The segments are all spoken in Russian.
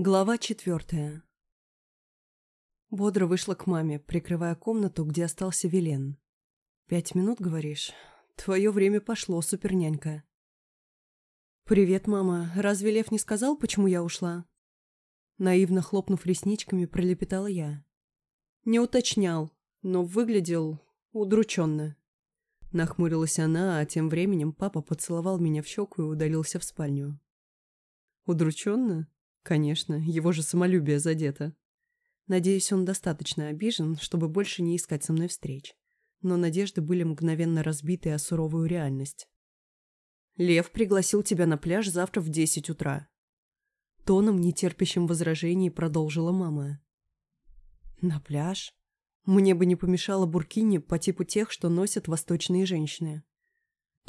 Глава четвертая. Бодро вышла к маме, прикрывая комнату, где остался Вилен. «Пять минут, говоришь? Твое время пошло, супернянька». «Привет, мама. Разве Лев не сказал, почему я ушла?» Наивно хлопнув ресничками, пролепетала я. «Не уточнял, но выглядел удрученно». Нахмурилась она, а тем временем папа поцеловал меня в щеку и удалился в спальню. «Удрученно?» Конечно, его же самолюбие задето. Надеюсь, он достаточно обижен, чтобы больше не искать со мной встреч. Но надежды были мгновенно разбиты о суровую реальность. «Лев пригласил тебя на пляж завтра в десять утра». Тоном, нетерпящим возражений, продолжила мама. «На пляж? Мне бы не помешало буркини по типу тех, что носят восточные женщины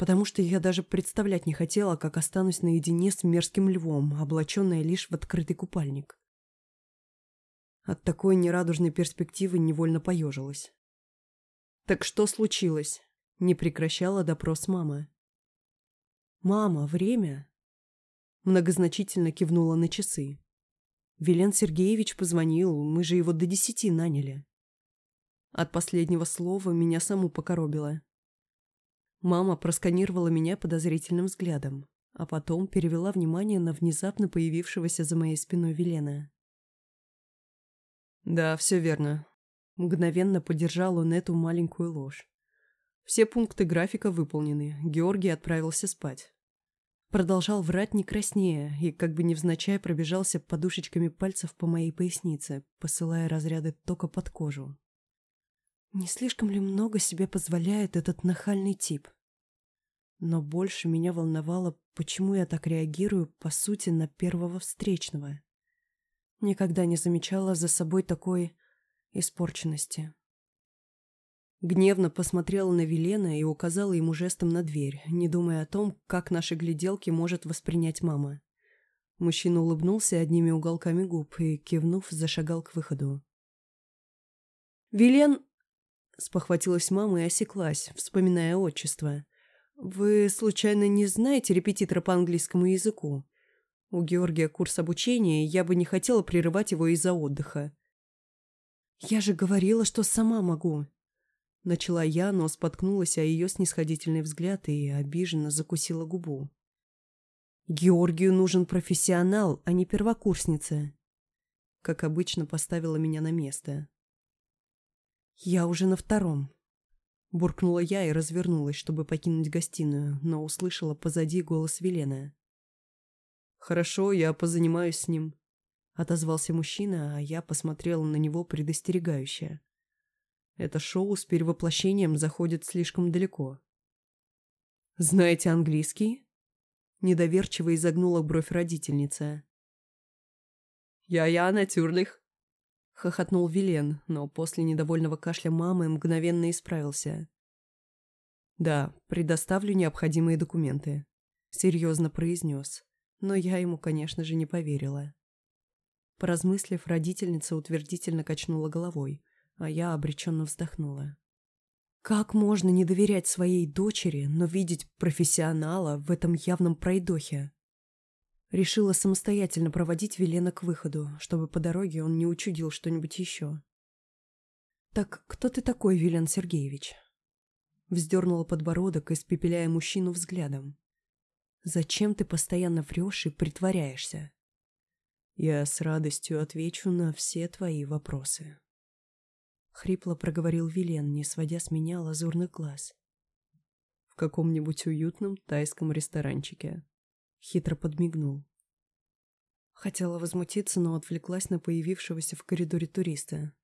потому что я даже представлять не хотела, как останусь наедине с мерзким львом, облаченная лишь в открытый купальник. От такой нерадужной перспективы невольно поежилась. «Так что случилось?» — не прекращала допрос мама. «Мама, время?» Многозначительно кивнула на часы. Велен Сергеевич позвонил, мы же его до десяти наняли. От последнего слова меня саму покоробило. Мама просканировала меня подозрительным взглядом, а потом перевела внимание на внезапно появившегося за моей спиной Велена. «Да, все верно». Мгновенно поддержал он эту маленькую ложь. Все пункты графика выполнены, Георгий отправился спать. Продолжал врать не краснее и как бы невзначай пробежался подушечками пальцев по моей пояснице, посылая разряды тока под кожу. Не слишком ли много себе позволяет этот нахальный тип? Но больше меня волновало, почему я так реагирую, по сути, на первого встречного. Никогда не замечала за собой такой испорченности. Гневно посмотрела на Велена и указала ему жестом на дверь, не думая о том, как наши гляделки может воспринять мама. Мужчина улыбнулся одними уголками губ и, кивнув, зашагал к выходу. «Вилен Спохватилась мама и осеклась, вспоминая отчество. «Вы, случайно, не знаете репетитора по английскому языку? У Георгия курс обучения, и я бы не хотела прерывать его из-за отдыха». «Я же говорила, что сама могу». Начала я, но споткнулась о ее снисходительный взгляд и обиженно закусила губу. «Георгию нужен профессионал, а не первокурсница». Как обычно, поставила меня на место. «Я уже на втором». Буркнула я и развернулась, чтобы покинуть гостиную, но услышала позади голос Велена. «Хорошо, я позанимаюсь с ним», — отозвался мужчина, а я посмотрела на него предостерегающе. Это шоу с перевоплощением заходит слишком далеко. «Знаете английский?» Недоверчиво изогнула бровь родительница. «Я-я, натюрлих», хохотнул Вилен, но после недовольного кашля мамы мгновенно исправился. «Да, предоставлю необходимые документы», — серьезно произнес, но я ему, конечно же, не поверила. Поразмыслив, родительница утвердительно качнула головой, а я обреченно вздохнула. Как можно не доверять своей дочери, но видеть профессионала в этом явном пройдохе? Решила самостоятельно проводить Велена к выходу, чтобы по дороге он не учудил что-нибудь еще. «Так кто ты такой, Велен Сергеевич?» Вздернула подбородок, испепеляя мужчину взглядом. «Зачем ты постоянно врешь и притворяешься?» «Я с радостью отвечу на все твои вопросы». Хрипло проговорил Вилен, не сводя с меня лазурных глаз. «В каком-нибудь уютном тайском ресторанчике», Хитро подмигнул. Хотела возмутиться, но отвлеклась на появившегося в коридоре туриста.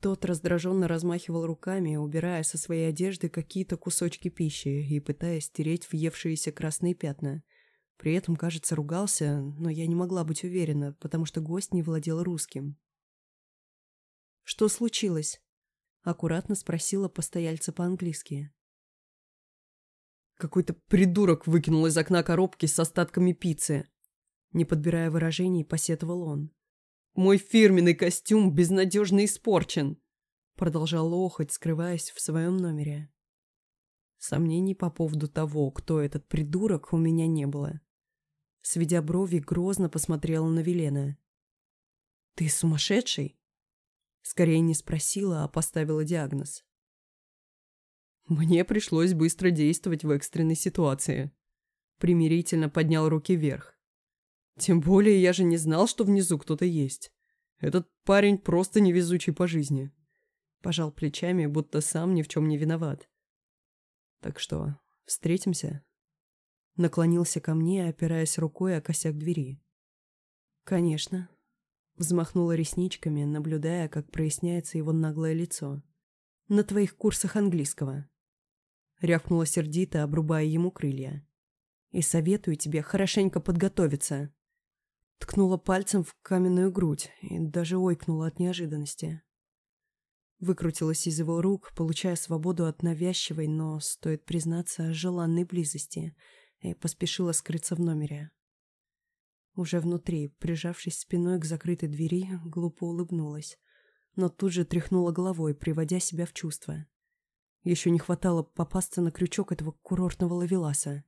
Тот раздраженно размахивал руками, убирая со своей одежды какие-то кусочки пищи и пытаясь стереть въевшиеся красные пятна. При этом, кажется, ругался, но я не могла быть уверена, потому что гость не владел русским. «Что случилось?» — аккуратно спросила постояльца по-английски. Какой-то придурок выкинул из окна коробки с остатками пиццы. Не подбирая выражений, посетовал он. «Мой фирменный костюм безнадежно испорчен!» Продолжал лохоть, скрываясь в своем номере. Сомнений по поводу того, кто этот придурок, у меня не было. Сведя брови, грозно посмотрела на Велена. «Ты сумасшедший?» Скорее не спросила, а поставила диагноз. Мне пришлось быстро действовать в экстренной ситуации. Примирительно поднял руки вверх. Тем более я же не знал, что внизу кто-то есть. Этот парень просто невезучий по жизни. Пожал плечами, будто сам ни в чем не виноват. Так что, встретимся? Наклонился ко мне, опираясь рукой о косяк двери. Конечно. Взмахнула ресничками, наблюдая, как проясняется его наглое лицо. На твоих курсах английского. Рявкнула сердито, обрубая ему крылья. «И советую тебе хорошенько подготовиться». Ткнула пальцем в каменную грудь и даже ойкнула от неожиданности. Выкрутилась из его рук, получая свободу от навязчивой, но, стоит признаться, желанной близости, и поспешила скрыться в номере. Уже внутри, прижавшись спиной к закрытой двери, глупо улыбнулась, но тут же тряхнула головой, приводя себя в чувство. Еще не хватало попасться на крючок этого курортного лавеласа.